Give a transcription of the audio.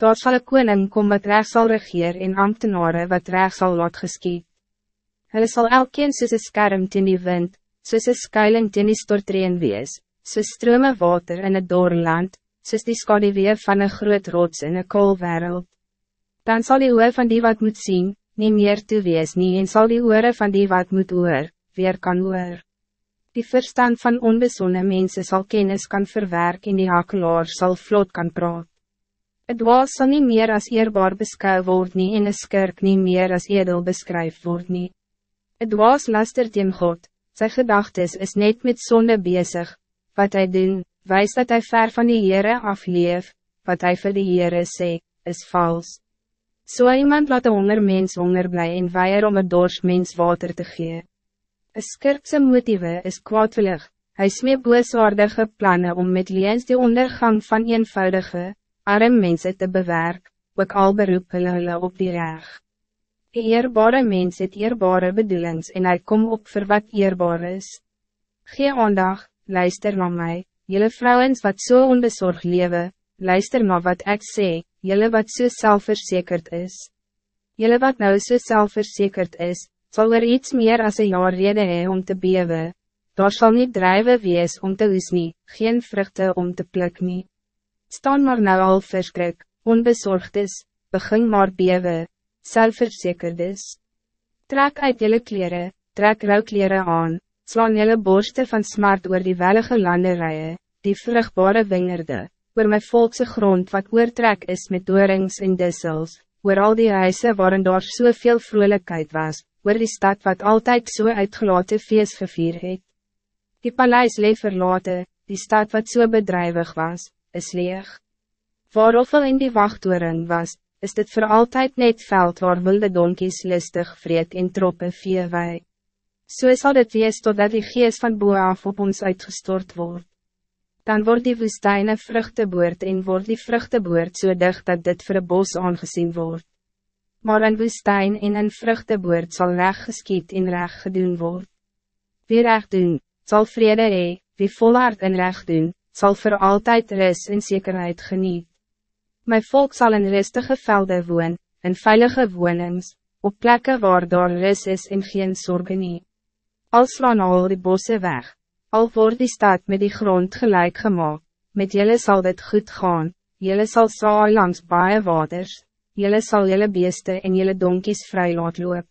Daar sal een koning kom wat recht sal regeer en ambtenaren wat recht sal laat geskiet. Hulle sal elkeen soos een skerm teen die wind, soos een skuiling teen die stortreen wees, soos strome water in het doorland, soos die skadewee van een groot rots in een kool wereld. Dan zal die oor van die wat moet zien, niet meer toe wees nie en sal die oore van die wat moet oor, weer kan oor. Die verstand van onbezonne mensen zal kennis kan verwerk en die hakelaar zal vlot kan praat. Het was zal niet meer als eerbaar beschouwd word nie en een skirk niet meer als edel beskryf word nie. Het was laster teen God, sy gedagtes is net met zonde bezig. Wat hij doen, wijst dat hij ver van die Heere afleef, wat hij voor de Heere sê, is vals. Zo so iemand laat een honger mens honger blij en weier om een dors mens water te gee. Een skirkse motieve is kwaadwillig, hy smee booswaardige plannen om met liens die ondergang van eenvoudige, arm mensen te bewerk, ook al beroep hulle hulle op die reg. Die eerbare mens het eerbare bedoelings en hij kom op voor wat eerbaar is. Gee aandag, luister na mij, jullie vrouwens wat so onbezorgd leven, luister na wat ik sê, jullie wat so zelfverzekerd is. Jullie wat nou so zelfverzekerd is, zal er iets meer als een jaar reden hee om te bewe, daar zal niet drijven wees om te oes nie, geen vruchten om te pluk nie staan maar nou al verskrik, onbezorgd is, begin maar bewe, selfverzekerd is. Trek uit jelle kleren, trek rouwkleren aan, slaan jelle borste van smart oor die wellige landerijen, die vruchtbare wingerde, oor my volkse grond wat oortrek is met doorings en dissels, oor al die huise waarin daar soveel vrolijkheid was, oor die stad wat altijd so uitgelaten feest gevier het. Die paleis leef verlaten, die stad wat so bedrijvig was, is leeg. Waar ofel in die wachttoren was, is dit voor altijd net veld waar wilde donkies listig vreed in troppe vee wei. So sal dit wees totdat die gees van boaf op ons uitgestort wordt. Dan wordt die woestijn een vruchteboord en wordt die vruchteboord so dicht dat dit voor bos aangezien wordt. Maar een woestijn en een vruchteboord zal recht geskiet en recht gedoen worden. Wie recht doen, zal vrede hee, wie volhard en recht doen, zal voor altijd rust en zekerheid geniet. Mijn volk zal in rustige velden woon, in veilige wonings, op plekken waar daar rust is en geen zorgen nie. Al slaan al die bossen weg, al wordt die stad met die grond gelijk gemaakt, met jullie zal dit goed gaan, jullie zal saai langs baie waters, jullie zal jullie beeste en jullie donkies vrij laat loop.